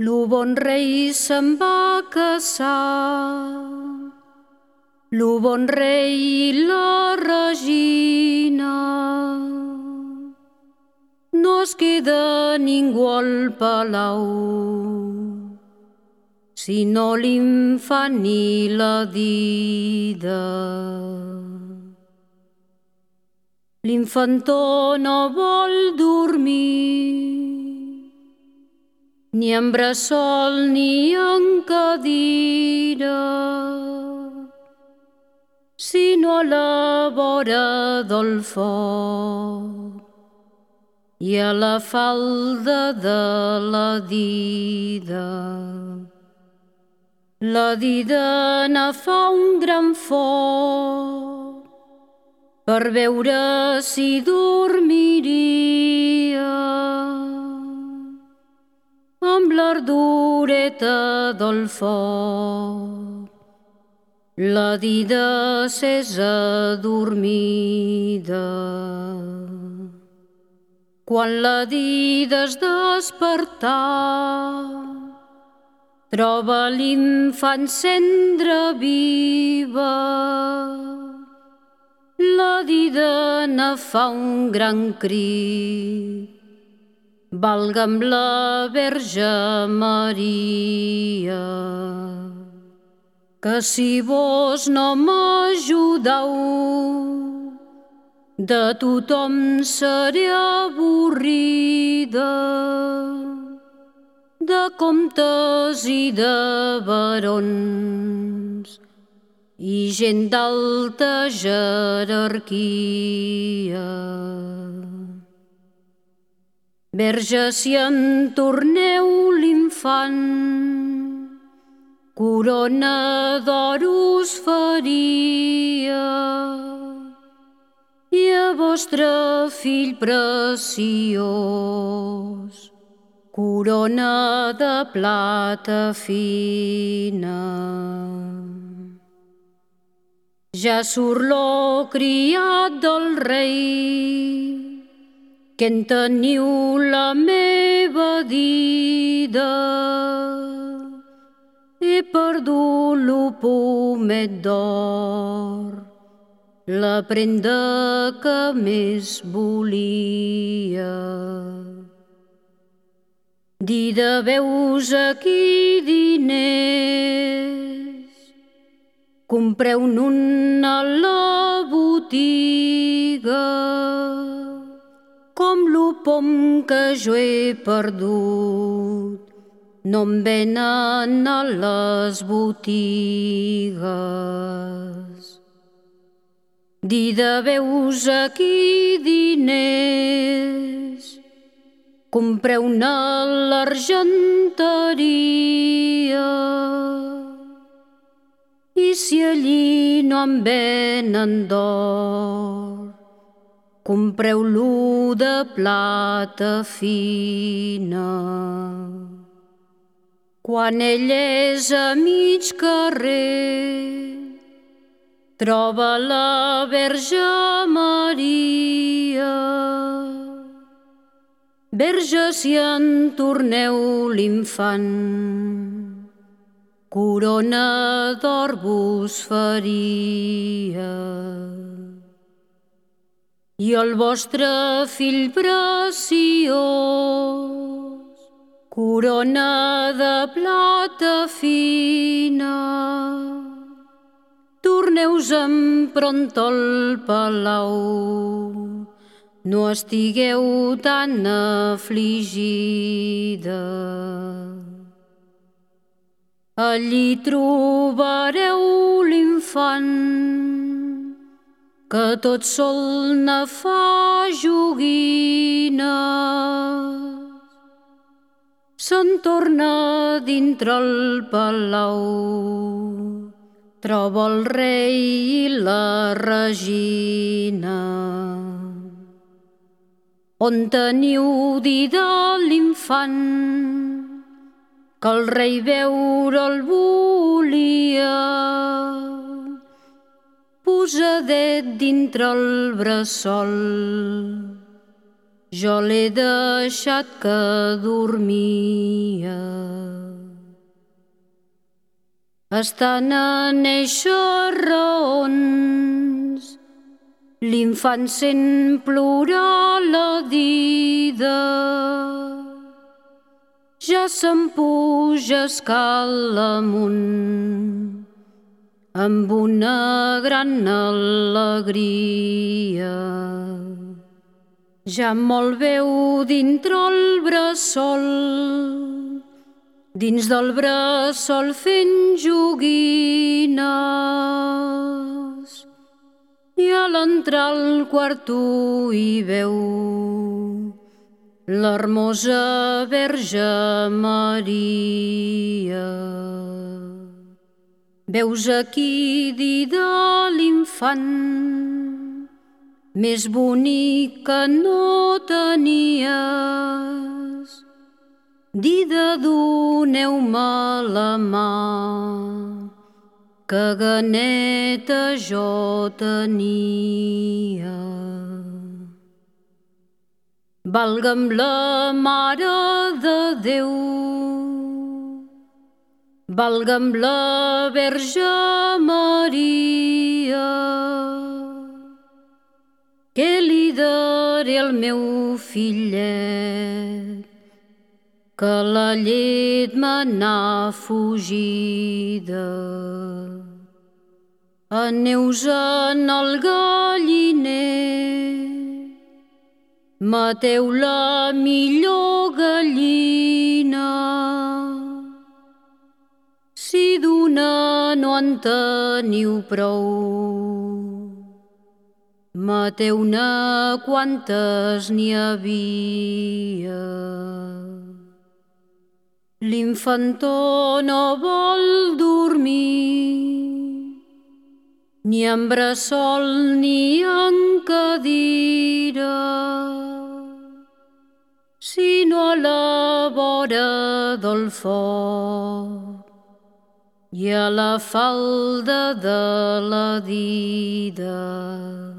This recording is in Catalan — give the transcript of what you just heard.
Lo bon rei se'n va casar, lo bon rei i la regina. No es queda ningú al palau, sinó l'infant i la dida. L'infantó no vol dormir, ni en bressol ni en cadira, sinó a la vora del foc i a la falda de la dida. La dida ne fa un gran foc per veure si dormiria amb l'ardureta del foc. La dida s'és adormida. Quan la dida es despertà, troba l'infant cendra viva. La dida ne fa un gran crit valga'm la Verge Maria. Que si vos no m'ajudau, de tothom seré avorrida, de comptes i de barons i gent d'alta jerarquia. Verge, si en torneu l'infant, corona d'or us faria i a vostre fill preciós, corona de plata fina. Ja surt lo criat del rei, que en teniu la meva dida. He perdut lo pomet d'or, la prenda que més volia. Dida veus aquí diners, compreu-ne un a la botiga, com lo pom que jo he perdut, no em venen a les botigues. Dida veus aquí diners, compreu-ne l'argenteria. I si allí no em venen d'or, compreu-lo de plata fina. Quan ell és a mig carrer, troba la Verge Maria. Verge, si en torneu l'infant, corona d'or vos faria i el vostre fill preciós, corona de plata fina. Torneu-se'n pront al palau, no estigueu tan afligida. Allí trobareu l'infant que tot sol ne fa joguina. Se'n torna dintre el palau, troba el rei i la regina. On teniu dida l'infant, que el rei veure'l volia posadet dintre el bressol. Jo l'he deixat que dormia. estan en eixes raons. L'infant sent plorar la dida, ja se'n puja escal amunt amb una gran alegria. Ja molt veu dintre el bressol, dins del bressol fent joguines. I a l'entrar al quarto hi veu l'hermosa Verge Maria. Veus aquí de l'infant més bonic que no tenies. Dida doneu-me la mà, que ganeta jo tenia. Valga'm la Mare de Déu, Valga'm la Verge Maria, que li daré el meu fillet, que la llet me n'ha fugida. Aneus en el galliner, mateu la millor gallina, d'una no en teniu prou. Mateu-ne quantes n'hi havia. L'infantó no vol dormir, ni en bressol ni en cadira, sinó a la vora del foc i a la falda de la dida.